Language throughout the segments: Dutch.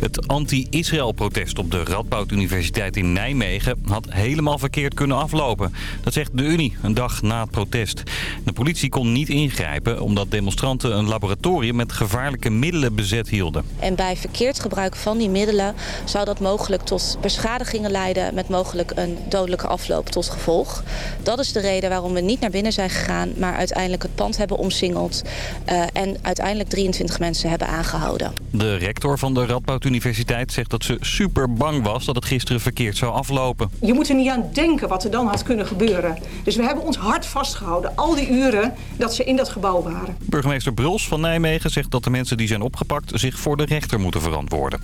Het anti-Israël-protest op de Radboud Universiteit in Nijmegen had helemaal verkeerd kunnen aflopen. Dat zegt de Unie, een dag na het protest. De politie kon niet ingrijpen omdat demonstranten een laboratorium met gevaarlijke middelen bezet hielden. En bij verkeerd gebruik van die middelen zou dat mogelijk tot beschadigingen leiden met mogelijk een dodelijke afloop tot gevolg. Dat is de reden waarom we niet naar binnen zijn gegaan, maar uiteindelijk het pand hebben omsingeld uh, en uiteindelijk 23 mensen hebben aangehouden. De rector van de Radboud Universiteit zegt dat ze super bang was dat het gisteren verkeerd zou aflopen. Je moet er niet aan denken wat er dan had kunnen gebeuren. Dus we hebben ons hart vastgehouden, al die uren dat ze in dat gebouw waren. Burgemeester Bruls van Nijmegen zegt dat de mensen die zijn opgepakt zich voor de rechter moeten verantwoorden.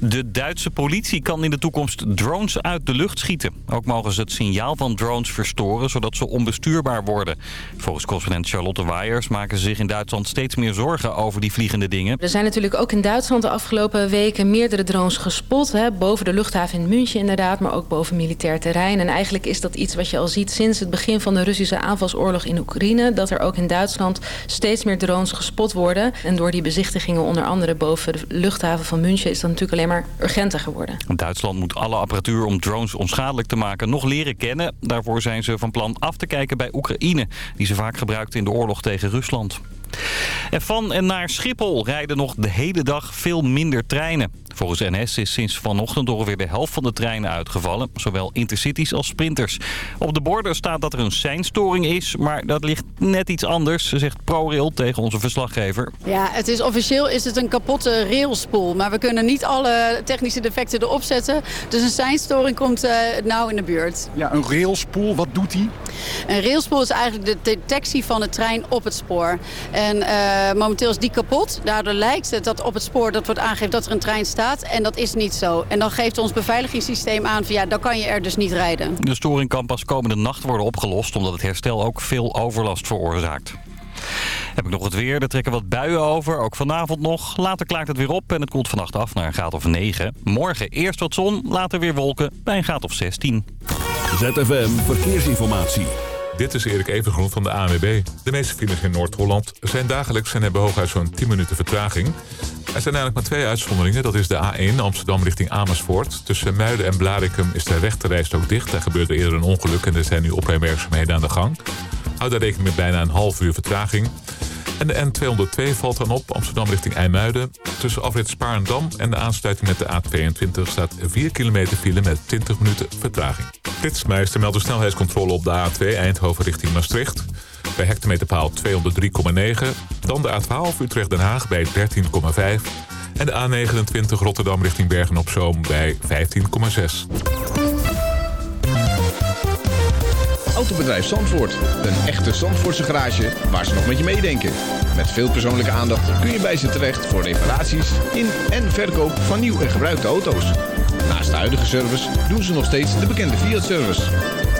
De Duitse politie kan in de toekomst drones uit de lucht schieten. Ook mogen ze het signaal van drones verstoren, zodat ze onbestuurbaar worden. Volgens correspondent Charlotte Waiers maken ze zich in Duitsland steeds meer zorgen over die vliegende dingen. Er zijn natuurlijk ook in Duitsland de afgelopen weken meerdere drones gespot. Hè, boven de luchthaven in München inderdaad, maar ook boven militair terrein. En eigenlijk is dat iets wat je al ziet sinds het begin van de Russische aanvalsoorlog in Oekraïne. Dat er ook in Duitsland steeds meer drones gespot worden. En door die bezichtigingen onder andere boven de luchthaven van München is dat natuurlijk alleen maar urgenter geworden. Duitsland moet alle apparatuur om drones onschadelijk te maken nog leren kennen. Daarvoor zijn ze van plan af te kijken bij Oekraïne, die ze vaak gebruikten in de oorlog tegen Rusland. En van en naar Schiphol rijden nog de hele dag veel minder treinen. Volgens NS is sinds vanochtend ongeveer de helft van de treinen uitgevallen. Zowel intercities als sprinters. Op de borden staat dat er een seinstoring is. Maar dat ligt net iets anders, zegt ProRail tegen onze verslaggever. Ja, het is officieel is het een kapotte railspoel. Maar we kunnen niet alle technische defecten erop zetten. Dus een seinstoring komt uh, nauw in de buurt. Ja, een railspoel, wat doet die? Een railspoel is eigenlijk de detectie van de trein op het spoor. En uh, momenteel is die kapot. Daardoor lijkt het dat op het spoor dat wordt aangegeven dat er een trein staat. En dat is niet zo. En dan geeft ons beveiligingssysteem aan van ja, dan kan je er dus niet rijden. De storing kan pas komende nacht worden opgelost... omdat het herstel ook veel overlast veroorzaakt. Heb ik nog het weer. Er trekken wat buien over. Ook vanavond nog. Later klaart het weer op en het koelt vannacht af naar een graad of 9. Morgen eerst wat zon, later weer wolken bij een graad of 16. ZFM Verkeersinformatie. Dit is Erik Evengroen van de ANWB. De meeste files in Noord-Holland zijn dagelijks en hebben hooguit zo'n 10 minuten vertraging. Er zijn eigenlijk maar twee uitzonderingen. Dat is de A1 Amsterdam richting Amersfoort. Tussen Muiden en Blarikum is de rechterrijstok dicht. Daar gebeurde eerder een ongeluk en er zijn nu opruimwerkzaamheden aan de gang. Houd daar rekening met bijna een half uur vertraging. En de N202 valt dan op, Amsterdam richting IJmuiden. Tussen afrit Spaarndam en de aansluiting met de A22 staat 4 kilometer file met 20 minuten vertraging. Flitsmeister meldt de snelheidscontrole op de A2 Eindhoven richting Maastricht. Bij hectometerpaal 203,9. Dan de A12 Utrecht-Den Haag bij 13,5. En de A29 Rotterdam richting Bergen-op-Zoom bij 15,6. Autobedrijf Zandvoort. Een echte Zandvoortse garage waar ze nog met je meedenken. Met veel persoonlijke aandacht kun je bij ze terecht voor reparaties in en verkoop van nieuw en gebruikte auto's. Naast de huidige service doen ze nog steeds de bekende Fiat-service.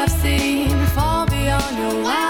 I've seen fall beyond your wildest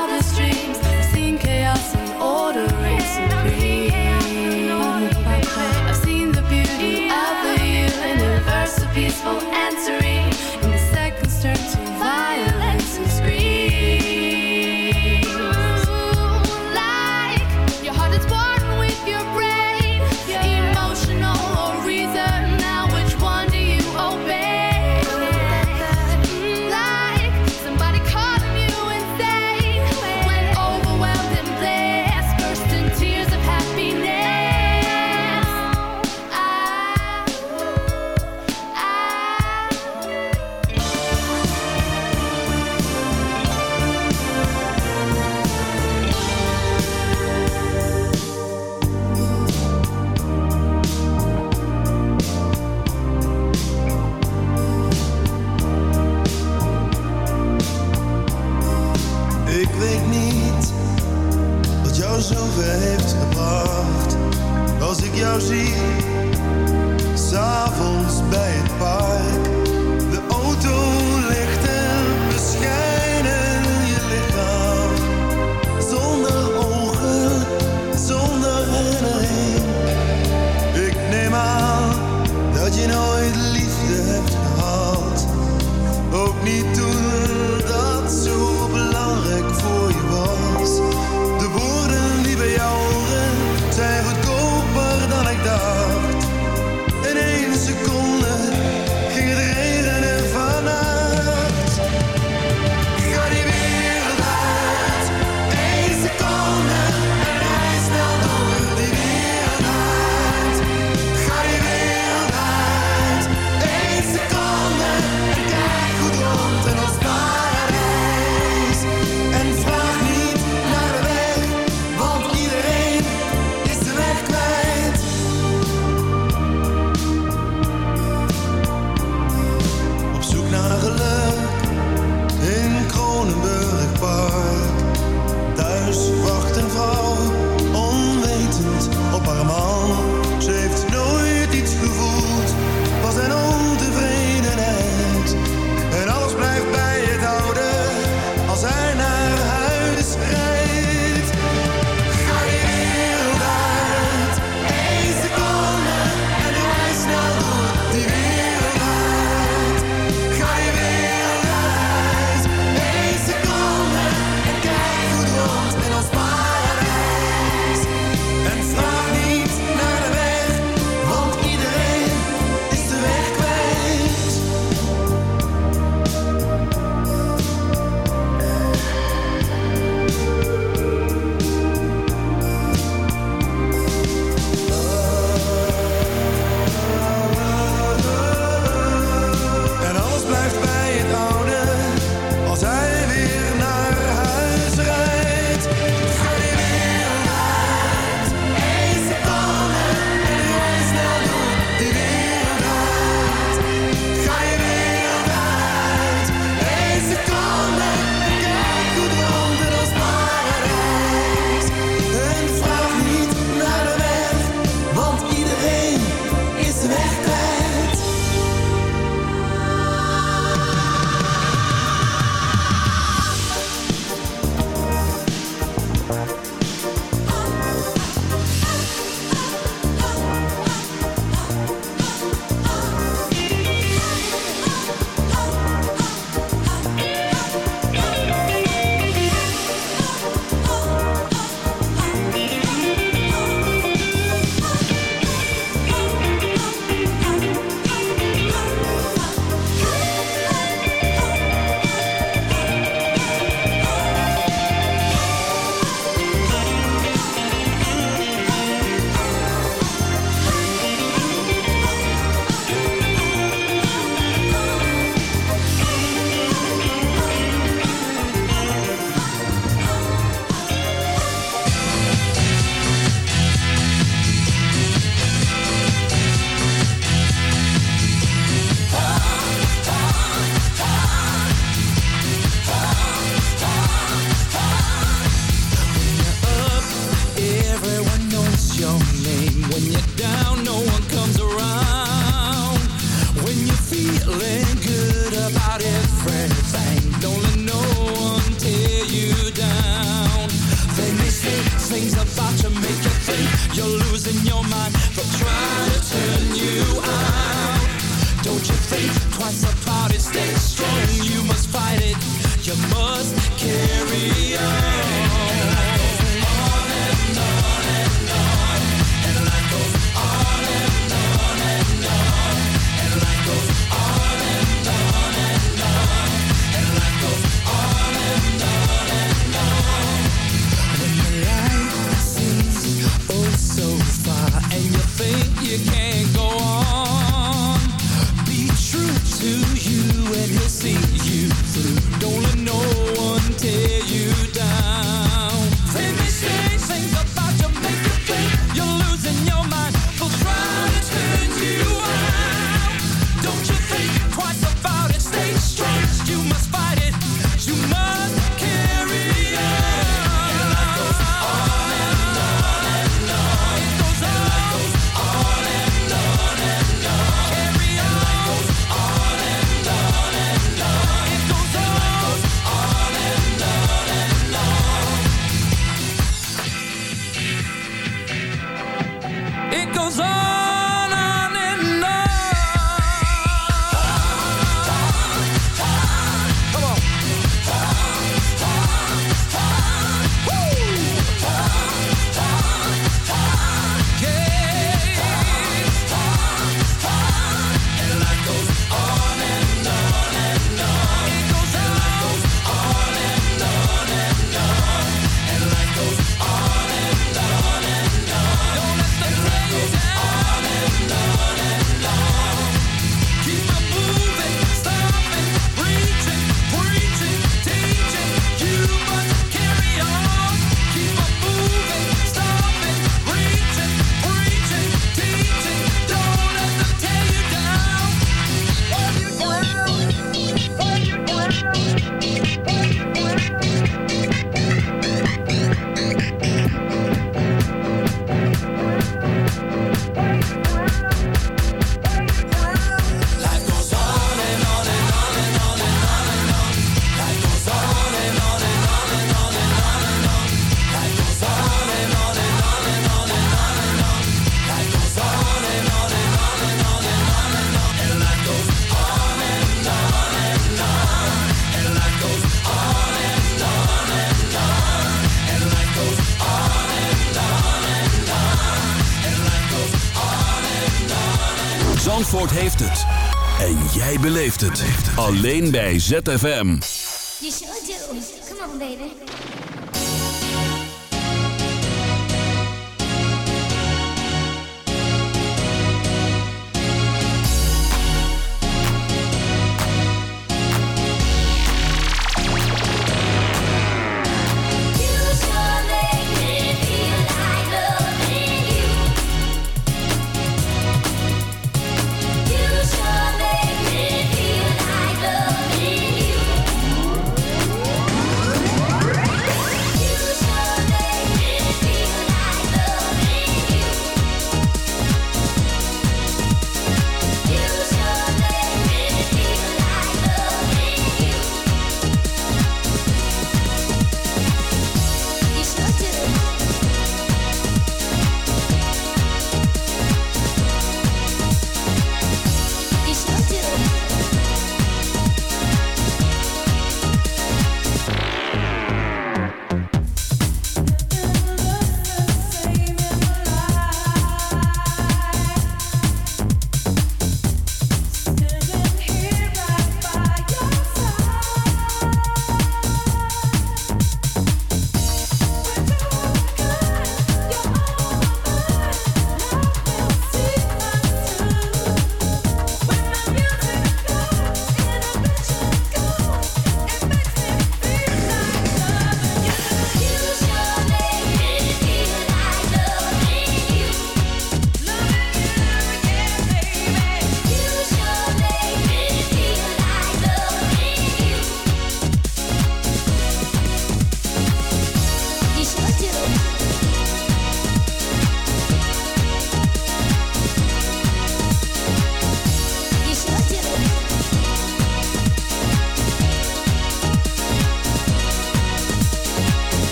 Alleen bij ZFM.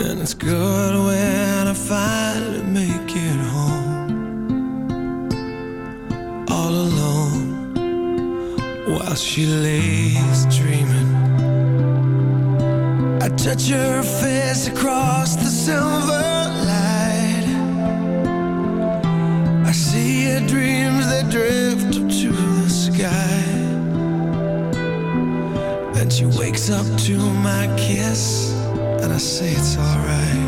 And it's good when I finally make it home. All alone While she lays dreaming. I touch her face across the silver light. I see her dreams that drift up to the sky. And she wakes up to my kiss. And I say it's alright.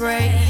afraid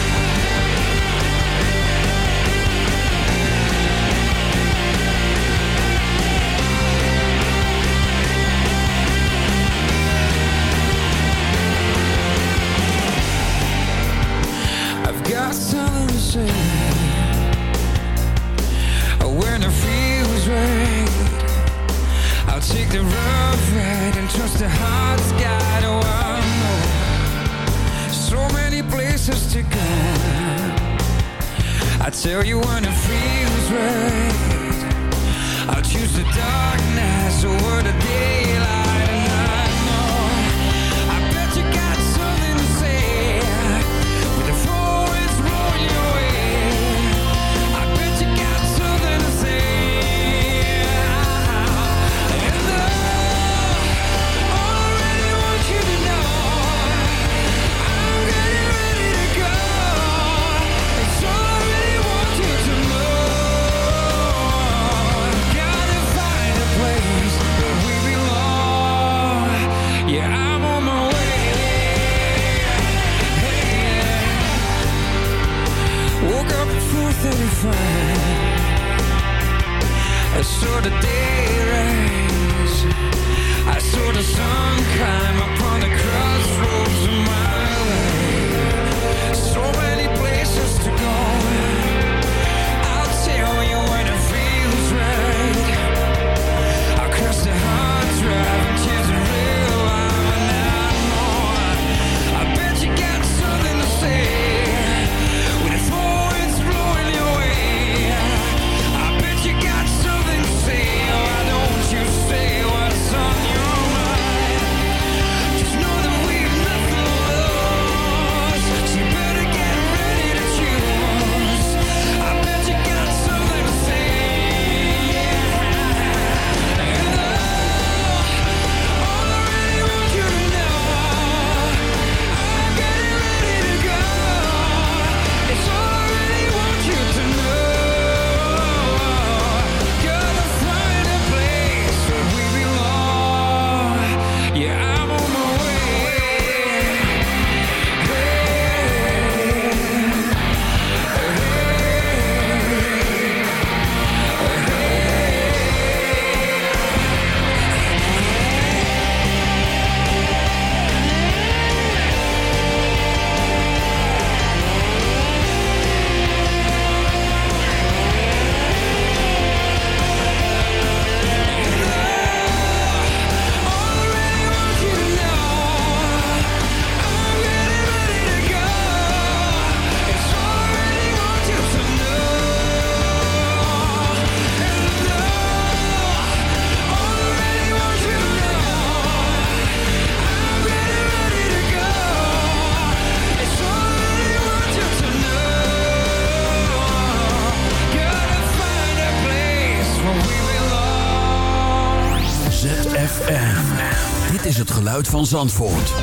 Van Zandvoort.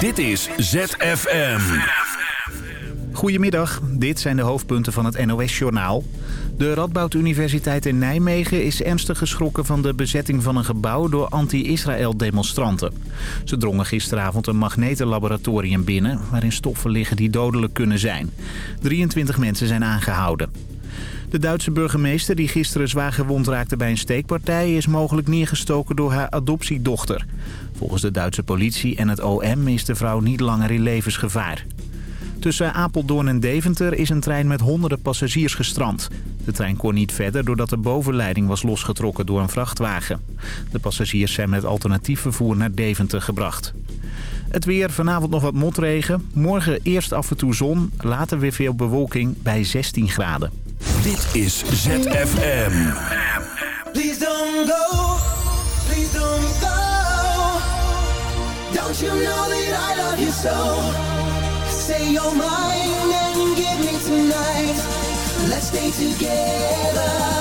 Dit is ZFM. Goedemiddag, dit zijn de hoofdpunten van het NOS-journaal. De Radboud Universiteit in Nijmegen is ernstig geschrokken van de bezetting van een gebouw door anti-Israël demonstranten. Ze drongen gisteravond een magnetenlaboratorium binnen waarin stoffen liggen die dodelijk kunnen zijn. 23 mensen zijn aangehouden. De Duitse burgemeester die gisteren zwaar gewond raakte bij een steekpartij... is mogelijk neergestoken door haar adoptiedochter. Volgens de Duitse politie en het OM is de vrouw niet langer in levensgevaar. Tussen Apeldoorn en Deventer is een trein met honderden passagiers gestrand. De trein kon niet verder doordat de bovenleiding was losgetrokken door een vrachtwagen. De passagiers zijn met alternatief vervoer naar Deventer gebracht. Het weer, vanavond nog wat motregen. Morgen eerst af en toe zon, later weer veel bewolking bij 16 graden. Dit is ZFM. Please don't go, please don't go. Don't you know that I love you so? Say you're mine and give me tonight. Let's stay together.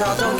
大招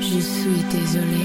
Je suis désolé.